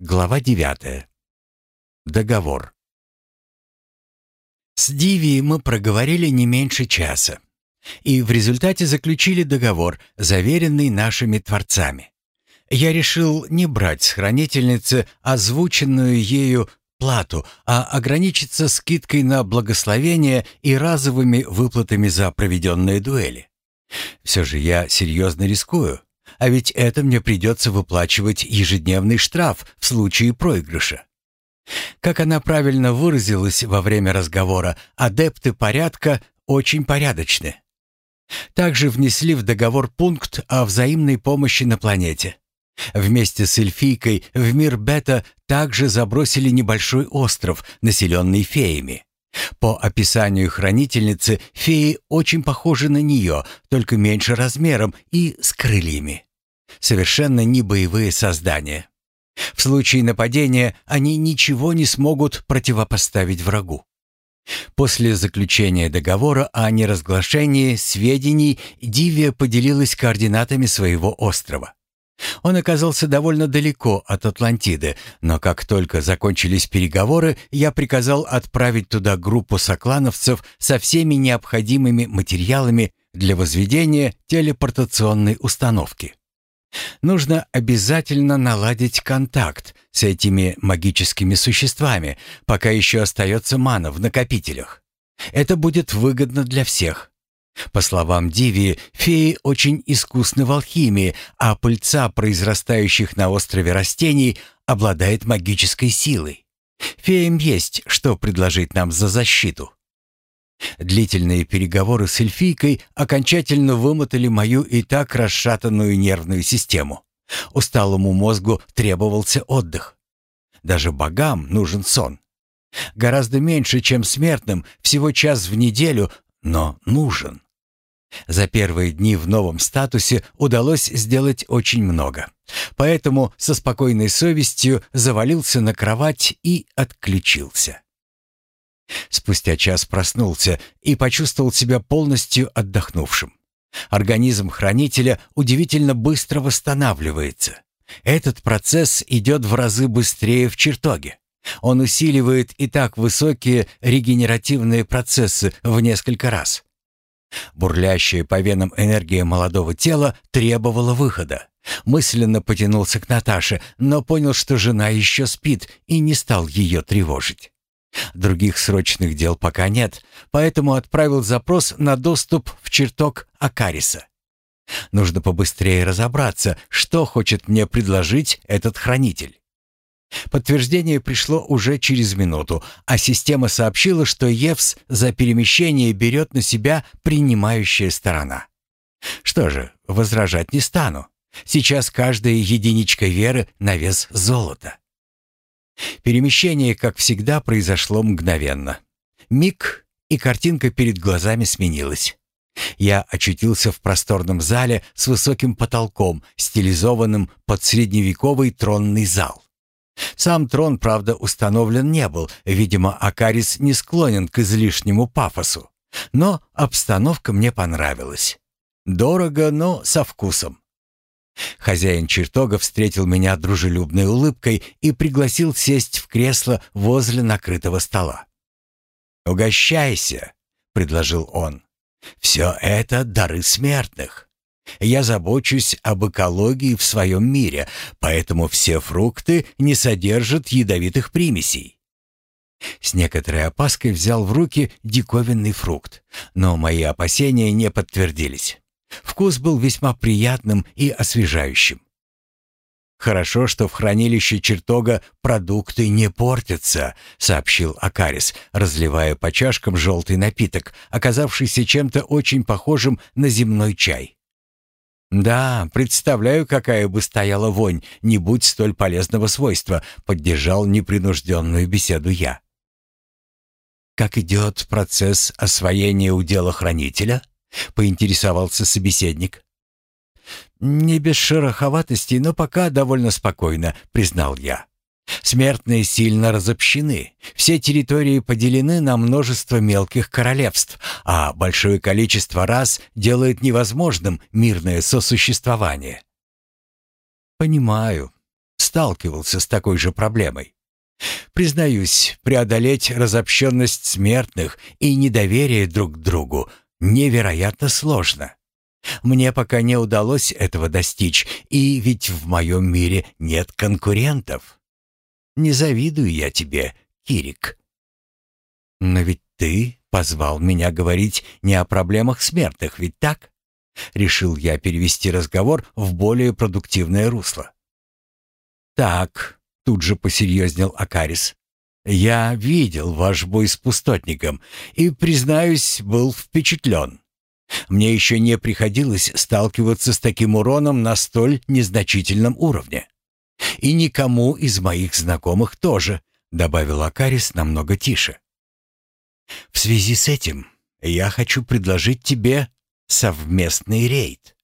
Глава 9. Договор. С Диви мы проговорили не меньше часа. И в результате заключили договор, заверенный нашими творцами. Я решил не брать с хранительницы озвученную ею плату, а ограничиться скидкой на благословение и разовыми выплатами за проведенные дуэли. Все же я серьезно рискую. А ведь это мне придется выплачивать ежедневный штраф в случае проигрыша. Как она правильно выразилась во время разговора, адепты порядка очень порядочны. Также внесли в договор пункт о взаимной помощи на планете. Вместе с эльфийкой в мир Бета также забросили небольшой остров, населенный феями. По описанию хранительницы, феи очень похожи на нее, только меньше размером и с крыльями. Совершенно не боевые создания. В случае нападения они ничего не смогут противопоставить врагу. После заключения договора о неразглашении сведений Дивия поделилась координатами своего острова. Он оказался довольно далеко от Атлантиды, но как только закончились переговоры, я приказал отправить туда группу соклановцев со всеми необходимыми материалами для возведения телепортационной установки. Нужно обязательно наладить контакт с этими магическими существами, пока еще остается мана в накопителях. Это будет выгодно для всех. По словам Диви, феи очень искусны в алхимии, а пыльца произрастающих на острове растений обладает магической силой. Феям есть что предложить нам за защиту. Длительные переговоры с эльфийкой окончательно вымотали мою и так расшатанную нервную систему. Усталому мозгу требовался отдых. Даже богам нужен сон. Гораздо меньше, чем смертным, всего час в неделю, но нужен. За первые дни в новом статусе удалось сделать очень много. Поэтому со спокойной совестью завалился на кровать и отключился. Спустя час проснулся и почувствовал себя полностью отдохнувшим. Организм хранителя удивительно быстро восстанавливается. Этот процесс идет в разы быстрее в чертоге. Он усиливает и так высокие регенеративные процессы в несколько раз. Бурлящая по венам энергия молодого тела требовала выхода. Мысленно потянулся к Наташе, но понял, что жена еще спит, и не стал ее тревожить. Других срочных дел пока нет, поэтому отправил запрос на доступ в чертог Акариса. Нужно побыстрее разобраться, что хочет мне предложить этот хранитель. Подтверждение пришло уже через минуту, а система сообщила, что Евс за перемещение берет на себя принимающая сторона. Что же, возражать не стану. Сейчас каждая единичка веры на вес золота. Перемещение, как всегда, произошло мгновенно. Миг, и картинка перед глазами сменилась. Я очутился в просторном зале с высоким потолком, стилизованным под средневековый тронный зал. Сам трон, правда, установлен не был, видимо, Акарис не склонен к излишнему пафосу. Но обстановка мне понравилась. Дорого, но со вкусом. Хозяин чертога встретил меня дружелюбной улыбкой и пригласил сесть в кресло возле накрытого стола. «Угощайся», — предложил он. «Все это дары смертных. Я забочусь об экологии в своем мире, поэтому все фрукты не содержат ядовитых примесей». С некоторой опаской взял в руки диковинный фрукт, но мои опасения не подтвердились. Вкус был весьма приятным и освежающим. «Хорошо, что в хранилище чертога продукты не портятся», — сообщил Акарис, разливая по чашкам желтый напиток, оказавшийся чем-то очень похожим на земной чай. «Да, представляю, какая бы стояла вонь, не будь столь полезного свойства», — поддержал непринужденную беседу я. «Как идет процесс освоения удела хранителя?» — поинтересовался собеседник. «Не без шероховатостей, но пока довольно спокойно», — признал я. «Смертные сильно разобщены. Все территории поделены на множество мелких королевств, а большое количество рас делает невозможным мирное сосуществование». «Понимаю. сталкивался с такой же проблемой. Признаюсь, преодолеть разобщенность смертных и недоверие друг к другу невероятно сложно. Мне пока не удалось этого достичь, и ведь в моем мире нет конкурентов. Не завидую я тебе, Кирик. Но ведь ты позвал меня говорить не о проблемах смертных, ведь так? Решил я перевести разговор в более продуктивное русло. Так, тут же посерьезнел Акарис. Я видел ваш бой с пустотником и, признаюсь, был впечатлен. Мне еще не приходилось сталкиваться с таким уроном на столь незначительном уровне. И никому из моих знакомых тоже, добавил Акарис намного тише. В связи с этим я хочу предложить тебе совместный рейд.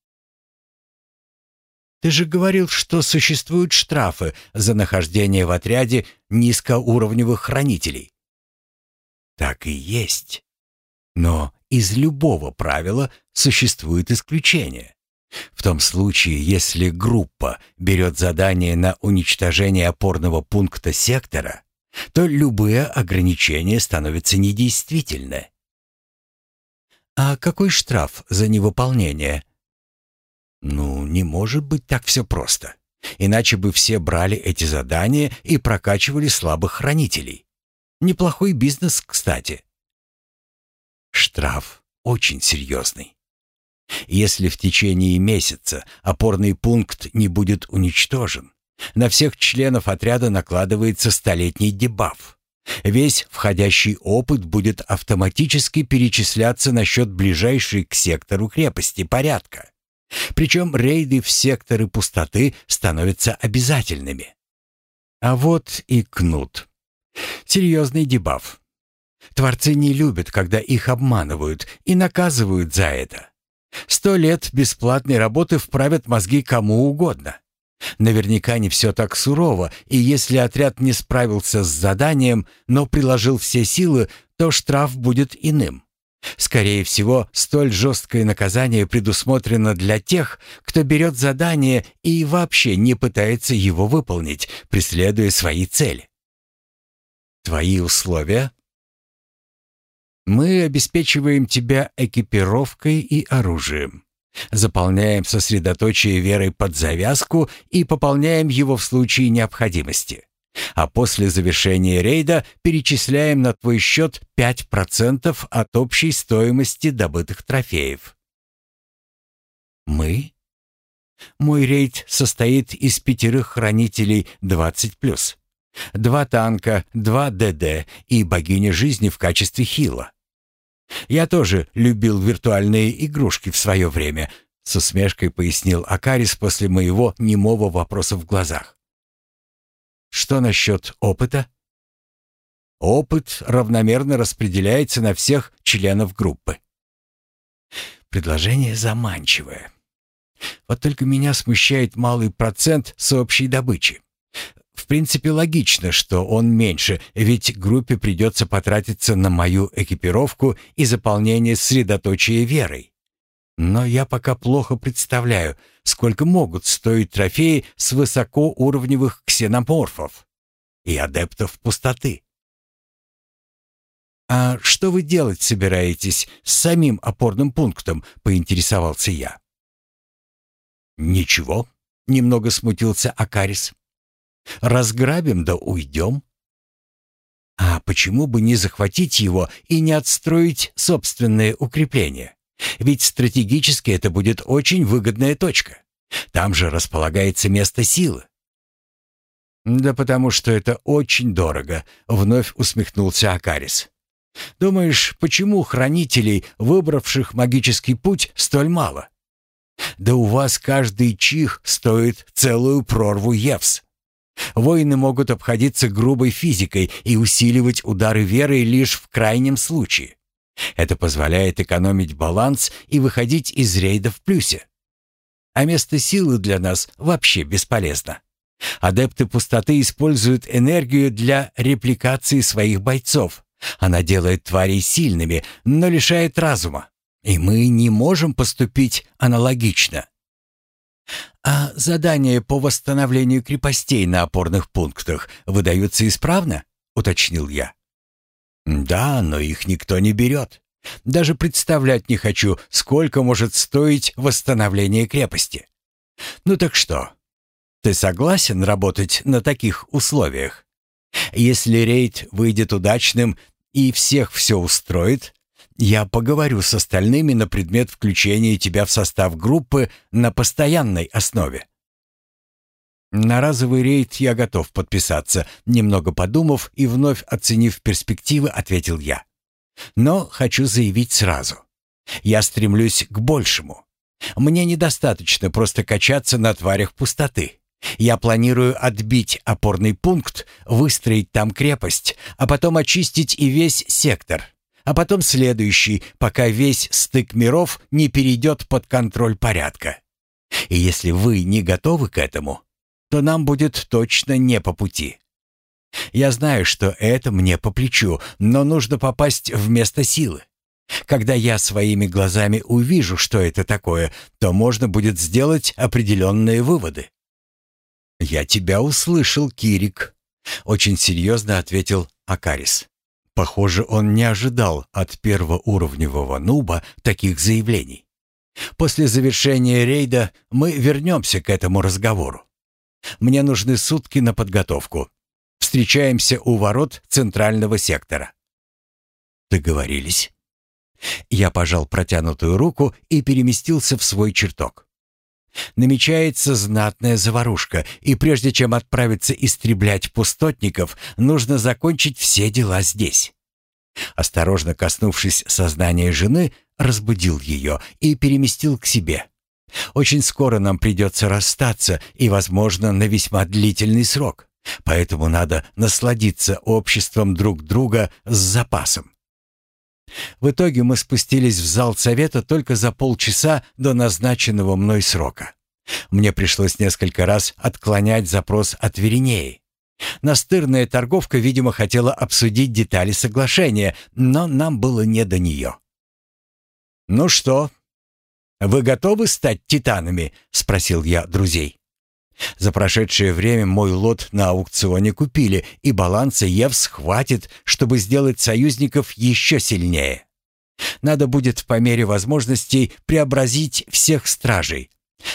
Ты же говорил, что существуют штрафы за нахождение в отряде низкоуровневых хранителей. Так и есть. Но из любого правила существует исключение. В том случае, если группа берет задание на уничтожение опорного пункта сектора, то любые ограничения становятся недействительны. А какой штраф за невыполнение? Ну, не может быть так все просто. Иначе бы все брали эти задания и прокачивали слабых хранителей. Неплохой бизнес, кстати. Штраф очень серьезный. Если в течение месяца опорный пункт не будет уничтожен, на всех членов отряда накладывается столетний дебаф. Весь входящий опыт будет автоматически перечисляться на счет ближайшей к сектору крепости порядка. Причем рейды в секторы пустоты становятся обязательными. А вот и кнут. Серьезный дебаф. Творцы не любят, когда их обманывают и наказывают за это. Сто лет бесплатной работы вправят мозги кому угодно. Наверняка не все так сурово, и если отряд не справился с заданием, но приложил все силы, то штраф будет иным. Скорее всего, столь жесткое наказание предусмотрено для тех, кто берет задание и вообще не пытается его выполнить, преследуя свои цели. Твои условия? Мы обеспечиваем тебя экипировкой и оружием. Заполняем сосредоточие верой под завязку и пополняем его в случае необходимости. А после завершения рейда перечисляем на твой счет 5% от общей стоимости добытых трофеев. Мы? Мой рейд состоит из пятерых хранителей 20+. Два танка, два ДД и богиня жизни в качестве хила. Я тоже любил виртуальные игрушки в свое время, с усмешкой пояснил Акарис после моего немого вопроса в глазах. Что насчет опыта? Опыт равномерно распределяется на всех членов группы. Предложение заманчивое. Вот только меня смущает малый процент с общей добычи. Принципе, логично, что он меньше, ведь группе придется потратиться на мою экипировку и заполнение средоточия верой. Но я пока плохо представляю, сколько могут стоить трофеи с высокоуровневых ксеноморфов и адептов пустоты. «А что вы делать собираетесь с самим опорным пунктом?» — поинтересовался я. «Ничего», — немного смутился Акарис. Разграбим да уйдем. А почему бы не захватить его и не отстроить собственные укрепления? Ведь стратегически это будет очень выгодная точка. Там же располагается место силы. «Да потому что это очень дорого», — вновь усмехнулся Акарис. «Думаешь, почему хранителей, выбравших магический путь, столь мало? Да у вас каждый чих стоит целую прорву Евс. Воины могут обходиться грубой физикой и усиливать удары верой лишь в крайнем случае. Это позволяет экономить баланс и выходить из рейда в плюсе. А место силы для нас вообще бесполезно. Адепты пустоты используют энергию для репликации своих бойцов. Она делает тварей сильными, но лишает разума. И мы не можем поступить аналогично. А задания по восстановлению крепостей на опорных пунктах выдаются исправно? Уточнил я. Да, но их никто не берет. Даже представлять не хочу, сколько может стоить восстановление крепости. Ну так что, ты согласен работать на таких условиях? Если рейд выйдет удачным и всех все устроит, я поговорю с остальными на предмет включения тебя в состав группы на постоянной основе. На разовый рейд я готов подписаться, немного подумав и вновь оценив перспективы, ответил я. Но хочу заявить сразу. Я стремлюсь к большему. Мне недостаточно просто качаться на тварях пустоты. Я планирую отбить опорный пункт, выстроить там крепость, а потом очистить и весь сектор, а потом следующий, пока весь стык миров не перейдет под контроль порядка. И если вы не готовы к этому, то нам будет точно не по пути. Я знаю, что это мне по плечу, но нужно попасть в место силы. Когда я своими глазами увижу, что это такое, то можно будет сделать определенные выводы. «Я тебя услышал, Кирик», — очень серьезно ответил Акарис. Похоже, он не ожидал от первоуровневого нуба таких заявлений. После завершения рейда мы вернемся к этому разговору. Мне нужны сутки на подготовку. Встречаемся у ворот центрального сектора. Договорились. Я пожал протянутую руку и переместился в свой чертог. Намечается знатная заварушка, и прежде чем отправиться истреблять пустотников, нужно закончить все дела здесь. Осторожно коснувшись сознания жены, разбудил ее и переместил к себе. Очень скоро нам придется расстаться, и, возможно, на весьма длительный срок. Поэтому надо насладиться обществом друг друга с запасом. В итоге мы спустились в зал совета только за полчаса до назначенного мной срока. Мне пришлось несколько раз отклонять запрос от Веринеи. Настырная торговка, видимо, хотела обсудить детали соглашения, но нам было не до нее. «Ну что, вы готовы стать титанами?» — спросил я друзей. За прошедшее время мой лот на аукционе купили, и баланса Евс хватит, чтобы сделать союзников еще сильнее. Надо будет по мере возможностей преобразить всех стражей.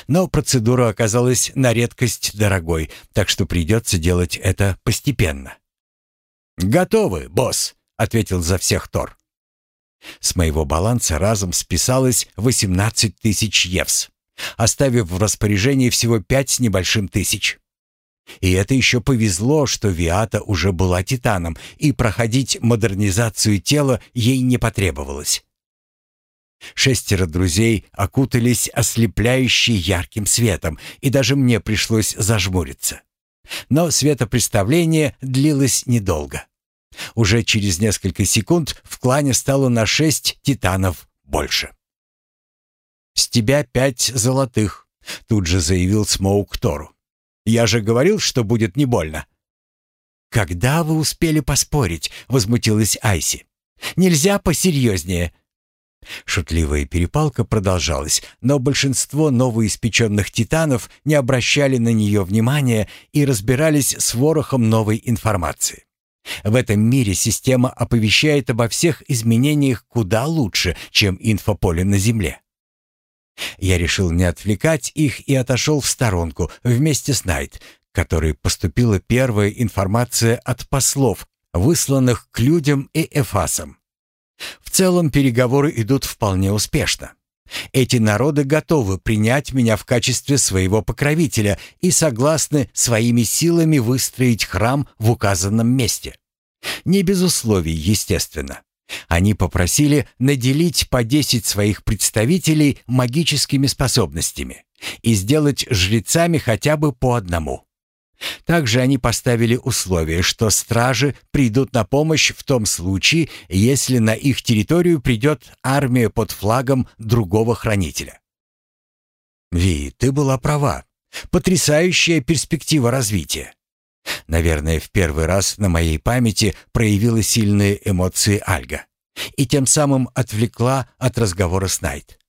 Но процедура оказалась на редкость дорогой, так что придется делать это постепенно. «Готовы, босс», — ответил за всех Тор. С моего баланса разом списалось 18 тысяч евс оставив в распоряжении всего пять с небольшим тысяч. И это еще повезло, что Виата уже была титаном, и проходить модернизацию тела ей не потребовалось. Шестеро друзей окутались ослепляющей ярким светом, и даже мне пришлось зажмуриться. Но светопреставление длилось недолго. Уже через несколько секунд в клане стало на шесть титанов больше. «С тебя пять золотых», — тут же заявил Смоук Тору. «Я же говорил, что будет не больно». «Когда вы успели поспорить?» — возмутилась Айси. «Нельзя посерьезнее». Шутливая перепалка продолжалась, но большинство новоиспеченных титанов не обращали на нее внимания и разбирались с ворохом новой информации. В этом мире система оповещает обо всех изменениях куда лучше, чем инфополе на Земле. Я решил не отвлекать их и отошел в сторонку вместе с Найт, которой поступила первая информация от послов, высланных к людям и эфасам. В целом переговоры идут вполне успешно. Эти народы готовы принять меня в качестве своего покровителя и согласны своими силами выстроить храм в указанном месте. Не без условий, естественно. Они попросили наделить по десять своих представителей магическими способностями и сделать жрецами хотя бы по одному. Также они поставили условие, что стражи придут на помощь в том случае, если на их территорию придет армия под флагом другого хранителя. Ви, ты была права. Потрясающая перспектива развития. Наверное, в первый раз на моей памяти проявила сильные эмоции Альга и тем самым отвлекла от разговора с Найт.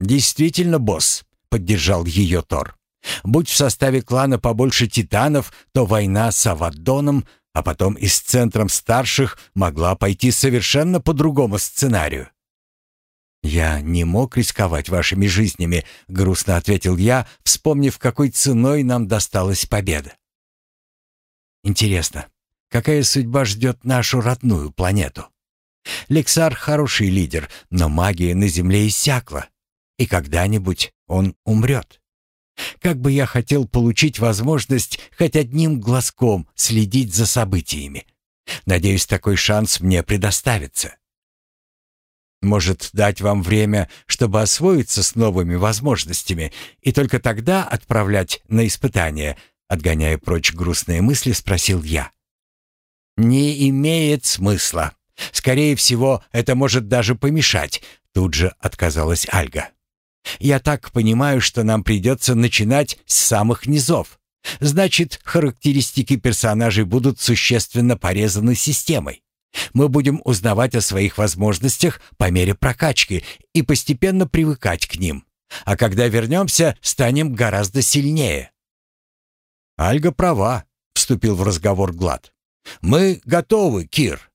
«Действительно, босс», поддержал ее Тор. «Будь в составе клана побольше титанов, то война с Авадоном, а потом и с центром старших могла пойти совершенно по другому сценарию». «Я не мог рисковать вашими жизнями», — грустно ответил я, вспомнив, какой ценой нам досталась победа. «Интересно, какая судьба ждет нашу родную планету?» Лексар хороший лидер, но магия на Земле иссякла, и когда-нибудь он умрет. Как бы я хотел получить возможность хоть одним глазком следить за событиями. Надеюсь, такой шанс мне предоставится. Может, дать вам время, чтобы освоиться с новыми возможностями, и только тогда отправлять на испытание, отгоняя прочь грустные мысли, спросил я. Не имеет смысла, Скорее всего, это может даже помешать, тут же отказалась Альга. Я так понимаю, что нам придется начинать с самых низов. Значит, характеристики персонажей будут существенно порезаны системой. Мы будем узнавать о своих возможностях по мере прокачки и постепенно привыкать к ним. А когда вернемся, станем гораздо сильнее. Альга права, вступил в разговор Глад. Мы готовы, Кир.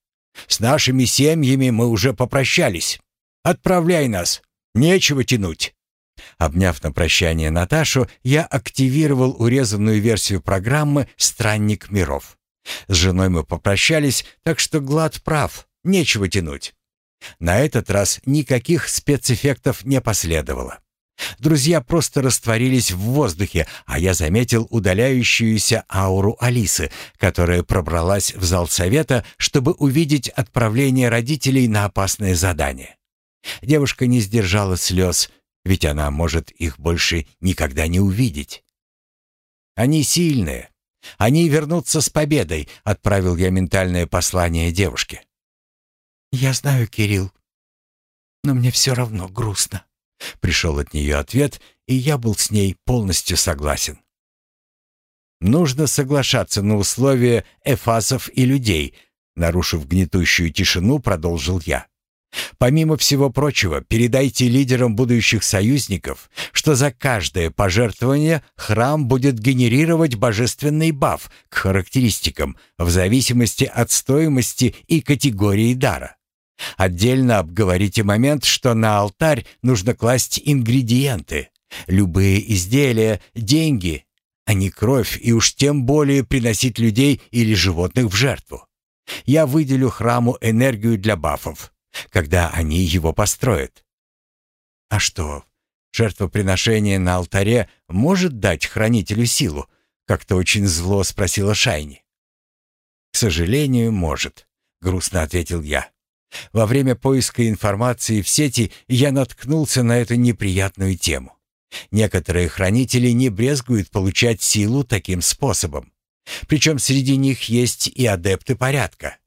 С нашими семьями мы уже попрощались. Отправляй нас. Нечего тянуть. Обняв на прощание Наташу, я активировал урезанную версию программы «Странник миров». С женой мы попрощались, так что Глад прав, нечего тянуть. На этот раз никаких спецэффектов не последовало. Друзья просто растворились в воздухе, а я заметил удаляющуюся ауру Алисы, которая пробралась в зал совета, чтобы увидеть отправление родителей на опасное задание. Девушка не сдержала слез, ведь она может их больше никогда не увидеть. «Они сильные. Они вернутся с победой», — отправил я ментальное послание девушке. «Я знаю, Кирилл, но мне все равно грустно», Пришел от нее ответ, и я был с ней полностью согласен. Нужно соглашаться на условия эфасов и людей, нарушив гнетущую тишину, продолжил я. Помимо всего прочего, передайте лидерам будущих союзников, что за каждое пожертвование храм будет генерировать божественный баф к характеристикам в зависимости от стоимости и категории дара. Отдельно обговорите момент, что на алтарь нужно класть ингредиенты, любые изделия, деньги, а не кровь и уж тем более приносить людей или животных в жертву. Я выделю храму энергию для бафов, когда они его построят. А что, жертвоприношение на алтаре может дать хранителю силу? Как-то очень зло спросила Шайни. К сожалению, может, грустно ответил я. Во время поиска информации в сети я наткнулся на эту неприятную тему. Некоторые хранители не брезгуют получать силу таким способом. Причем среди них есть и адепты порядка.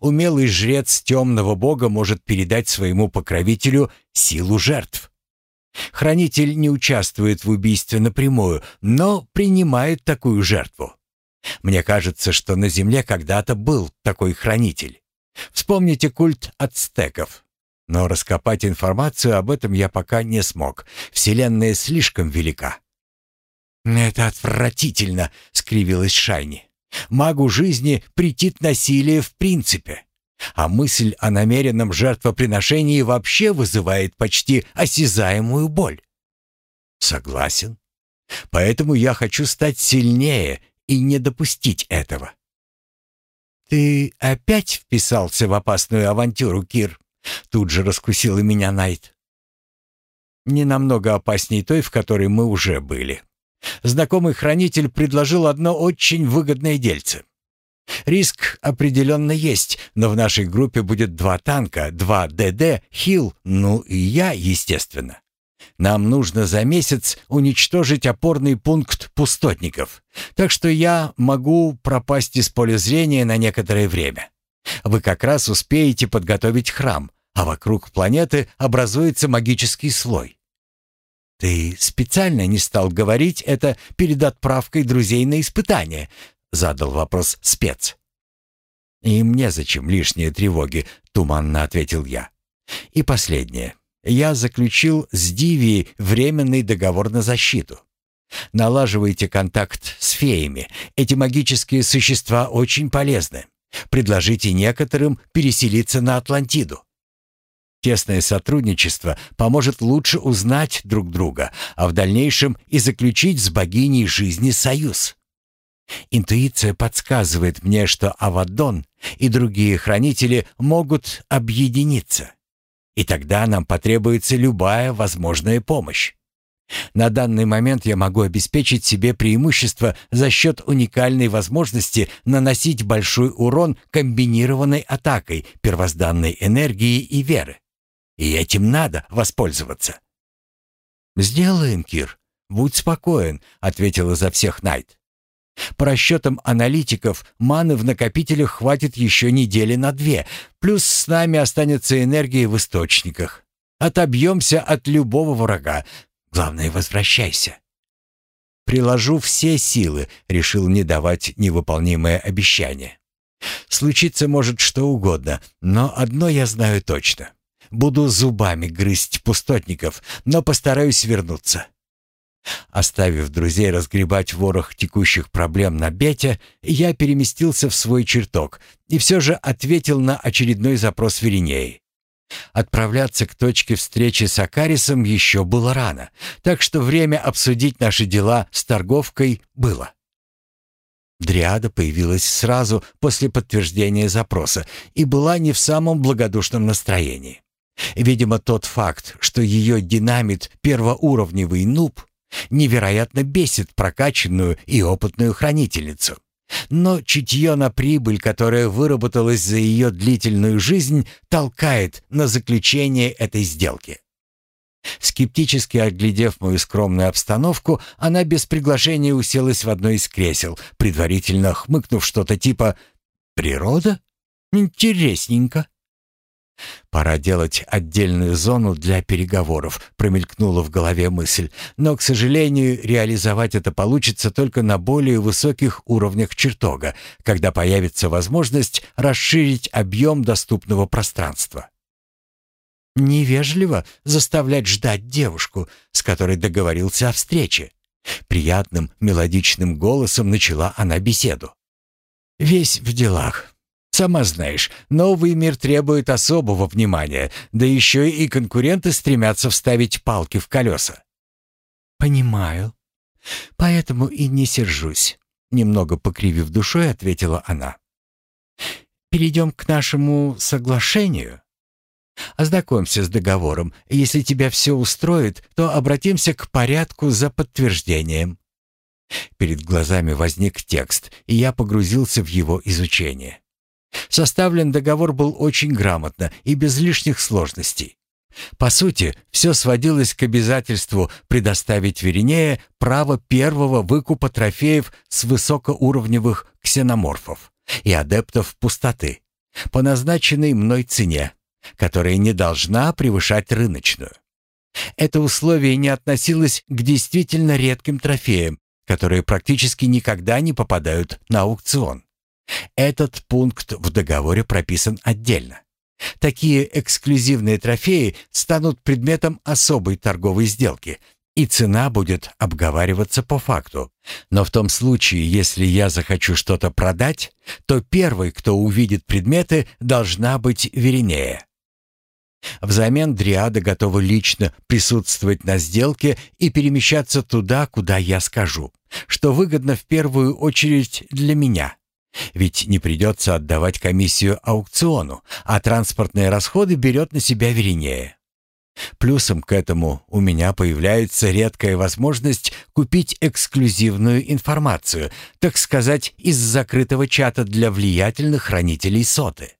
Умелый жрец темного бога может передать своему покровителю силу жертв. Хранитель не участвует в убийстве напрямую, но принимает такую жертву. Мне кажется, что на Земле когда-то был такой хранитель. Вспомните культ ацтеков. Но раскопать информацию об этом я пока не смог. Вселенная слишком велика. «Это отвратительно!» — скривилась Шайни. «Магу жизни претит насилие в принципе. А мысль о намеренном жертвоприношении вообще вызывает почти осязаемую боль». «Согласен. Поэтому я хочу стать сильнее и не допустить этого. «Ты опять вписался в опасную авантюру, Кир?» Тут же раскусила меня Найт. «Не намного опасней той, в которой мы уже были. Знакомый хранитель предложил одно очень выгодное дельце. Риск определенно есть, но в нашей группе будет два танка, два ДД, Хил, ну и я, естественно. Нам нужно за месяц уничтожить опорный пункт пустотников. Так что я могу пропасть из поля зрения на некоторое время. Вы как раз успеете подготовить храм, а вокруг планеты образуется магический слой. Ты специально не стал говорить это перед отправкой друзей на испытание, задал вопрос спец. И мне зачем лишние тревоги, туманно ответил я. И последнее. Я заключил с Дивией временный договор на защиту. Налаживайте контакт с феями. Эти магические существа очень полезны. Предложите некоторым переселиться на Атлантиду. Тесное сотрудничество поможет лучше узнать друг друга, а в дальнейшем и заключить с богиней жизни союз. Интуиция подсказывает мне, что Авадон и другие хранители могут объединиться. И тогда нам потребуется любая возможная помощь. На данный момент я могу обеспечить себе преимущество за счет уникальной возможности наносить большой урон комбинированной атакой первозданной энергии и веры. И этим надо воспользоваться. «Сделаем, Кир. Будь спокоен», — ответила за всех Найт. По расчетам аналитиков, маны в накопителях хватит еще недели на две, плюс с нами останется энергия в источниках. Отобьемся от любого врага, Главное, возвращайся. Приложу все силы, решил не давать невыполнимое обещание. Случиться может что угодно, но одно я знаю точно. Буду зубами грызть пустотников, но постараюсь вернуться. Оставив друзей разгребать ворох текущих проблем на Бете, я переместился в свой чертог и все же ответил на очередной запрос Веринеи. Отправляться к точке встречи с Акарисом еще было рано, так что время обсудить наши дела с торговкой было. Дриада появилась сразу после подтверждения запроса и была не в самом благодушном настроении. Видимо, тот факт, что ее динамит первоуровневый нуб, невероятно бесит прокачанную и опытную хранительницу. Но чутье на прибыль, которая выработалась за ее длительную жизнь, толкает на заключение этой сделки. Скептически оглядев мою скромную обстановку, она без приглашения уселась в одно из кресел, предварительно хмыкнув что-то типа «Природа? Интересненько». «Пора делать отдельную зону для переговоров», — промелькнула в голове мысль. «Но, к сожалению, реализовать это получится только на более высоких уровнях чертога, когда появится возможность расширить объем доступного пространства». «Невежливо заставлять ждать девушку, с которой договорился о встрече». Приятным мелодичным голосом начала она беседу. «Весь в делах. Сама знаешь, новый мир требует особого внимания, да еще и конкуренты стремятся вставить палки в колеса. Понимаю. Поэтому и не сержусь. Немного покривив душой, ответила она. Перейдем к нашему соглашению. Ознакомься с договором. Если тебя все устроит, то обратимся к порядку за подтверждением. Перед глазами возник текст, и я погрузился в его изучение. Составлен договор был очень грамотно и без лишних сложностей. По сути, все сводилось к обязательству предоставить Веринея право первого выкупа трофеев с высокоуровневых ксеноморфов и адептов пустоты по назначенной мной цене, которая не должна превышать рыночную. Это условие не относилось к действительно редким трофеям, которые практически никогда не попадают на аукцион. Этот пункт в договоре прописан отдельно. Такие эксклюзивные трофеи станут предметом особой торговой сделки, и цена будет обговариваться по факту. Но в том случае, если я захочу что-то продать, то первый, кто увидит предметы, должна быть Веринея. Взамен Дриада готова лично присутствовать на сделке и перемещаться туда, куда я скажу, что выгодно в первую очередь для меня. Ведь не придется отдавать комиссию аукциону, а транспортные расходы берет на себя Веринея. Плюсом к этому у меня появляется редкая возможность купить эксклюзивную информацию, так сказать, из закрытого чата для влиятельных хранителей соты.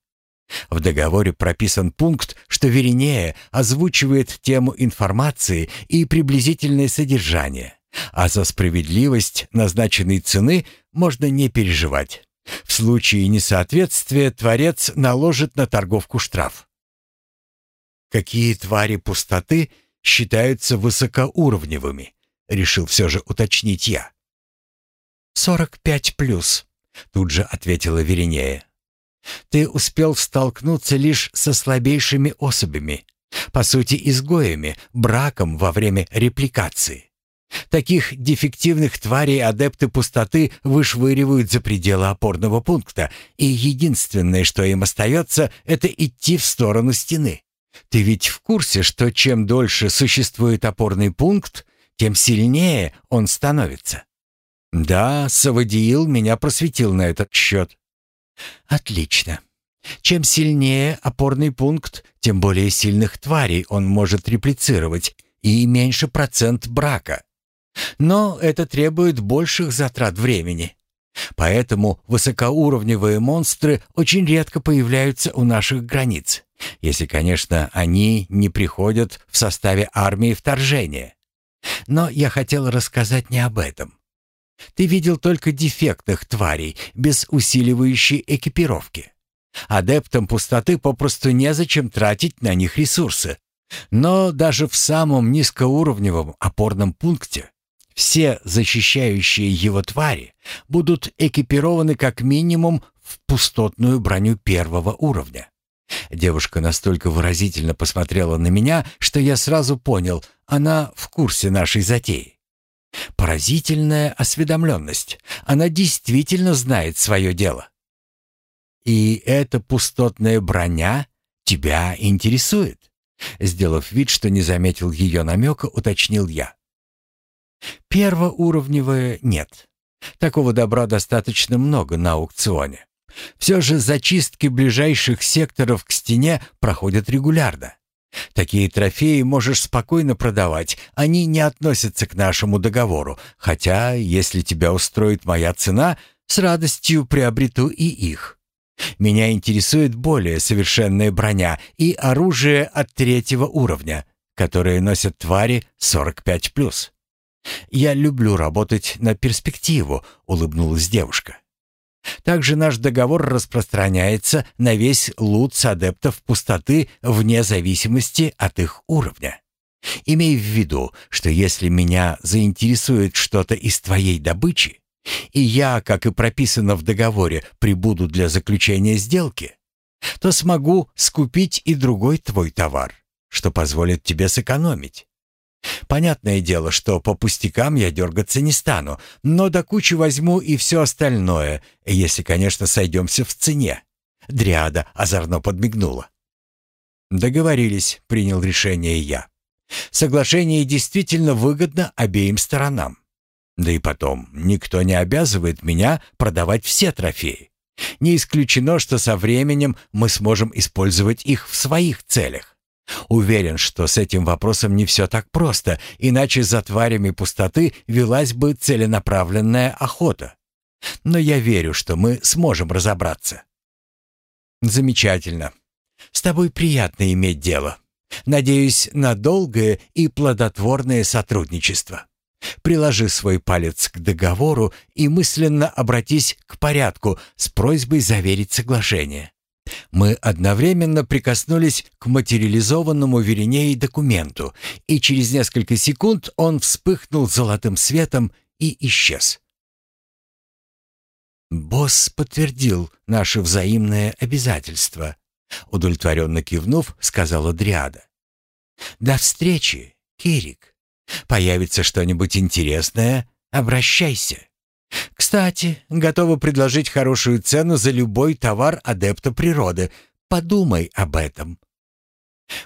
В договоре прописан пункт, что Веринея озвучивает тему информации и приблизительное содержание, а за справедливость назначенной цены можно не переживать. В случае несоответствия творец наложит на торговку штраф. Какие твари пустоты считаются высокоуровневыми, решил все же уточнить я. «Сорок пять плюс», — тут же ответила Веринея. «Ты успел столкнуться лишь со слабейшими особями, По сути, изгоями, браком во время репликации. Таких дефективных тварей адепты пустоты вышвыривают за пределы опорного пункта, и единственное, что им остается, это идти в сторону стены. Ты ведь в курсе, что чем дольше существует опорный пункт, тем сильнее он становится? Да, Савадиил меня просветил на этот счет. Отлично. Чем сильнее опорный пункт, тем более сильных тварей он может реплицировать и меньше процент брака. Но это требует больших затрат времени. Поэтому высокоуровневые монстры очень редко появляются у наших границ, если, конечно, они не приходят в составе армии вторжения. Но я хотел рассказать не об этом. Ты видел только дефектных тварей, без усиливающей экипировки. Адептам пустоты попросту незачем тратить на них ресурсы. Но даже в самом низкоуровневом опорном пункте все защищающие его твари будут экипированы как минимум в пустотную броню первого уровня. Девушка настолько выразительно посмотрела на меня, что я сразу понял, она в курсе нашей затеи. Поразительная осведомленность. Она действительно знает свое дело. «И эта пустотная броня тебя интересует?» Сделав вид, что не заметил ее намека, уточнил я. Первоуровневая нет. Такого добра достаточно много на аукционе. Все же зачистки ближайших секторов к стене проходят регулярно. Такие трофеи можешь спокойно продавать, они не относятся к нашему договору, хотя, если тебя устроит моя цена, с радостью приобрету и их. Меня интересует более совершенная броня и оружие от третьего уровня, которые носят твари 45+. «Я люблю работать на перспективу», — улыбнулась девушка. Также наш договор распространяется на весь лут с адептов пустоты вне зависимости от их уровня. Имей в виду, что если меня заинтересует что-то из твоей добычи, и я, как и прописано в договоре, прибуду для заключения сделки, то смогу скупить и другой твой товар, что позволит тебе сэкономить. Понятное дело, что по пустякам я дергаться не стану, но до кучи возьму и все остальное, если, конечно, сойдемся в цене. Дриада озорно подмигнула. «Договорились», — принял решение я. «Соглашение действительно выгодно обеим сторонам. Да и потом, никто не обязывает меня продавать все трофеи. Не исключено, что со временем мы сможем использовать их в своих целях. Уверен, что с этим вопросом не все так просто, иначе за тварями пустоты велась бы целенаправленная охота. Но я верю, что мы сможем разобраться. Замечательно. С тобой приятно иметь дело. Надеюсь на долгое и плодотворное сотрудничество. Приложи свой палец к договору и мысленно обратись к порядку с просьбой заверить соглашение. Мы одновременно прикоснулись к материализованному Веринеи документу, и через несколько секунд он вспыхнул золотым светом и исчез. «Босс подтвердил наше взаимное обязательство», — удовлетворенно кивнув, сказала Дриада. «До встречи, Кирик. Появится что-нибудь интересное, обращайся». Кстати, готова предложить хорошую цену за любой товар адепта природы. Подумай об этом.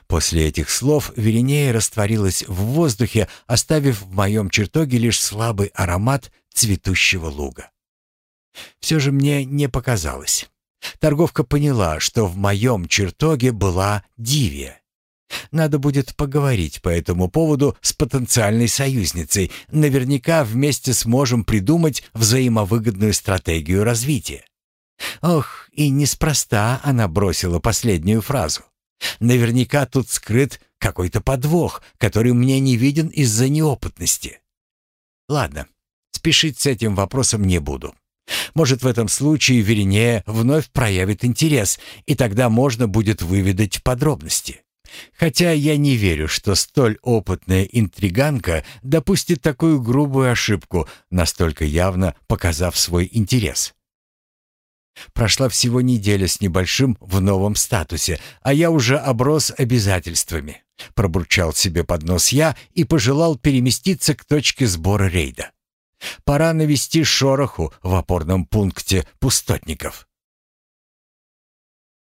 После этих слов Веринея растворилась в воздухе, оставив в моем чертоге лишь слабый аромат цветущего луга. Все же мне не показалось. Торговка поняла, что в моем чертоге была Дивия. Надо будет поговорить по этому поводу с потенциальной союзницей. Наверняка вместе сможем придумать взаимовыгодную стратегию развития. Ох, и неспроста она бросила последнюю фразу. Наверняка тут скрыт какой-то подвох, который мне не виден из-за неопытности. Ладно, спешить с этим вопросом не буду. Может, в этом случае Веринея вновь проявит интерес, и тогда можно будет выведать подробности. Хотя я не верю, что столь опытная интриганка допустит такую грубую ошибку, настолько явно показав свой интерес. Прошла всего неделя с небольшим в новом статусе, а я уже оброс обязательствами. Пробурчал себе под нос я и пожелал переместиться к точке сбора рейда. Пора навести шороху в опорном пункте пустотников.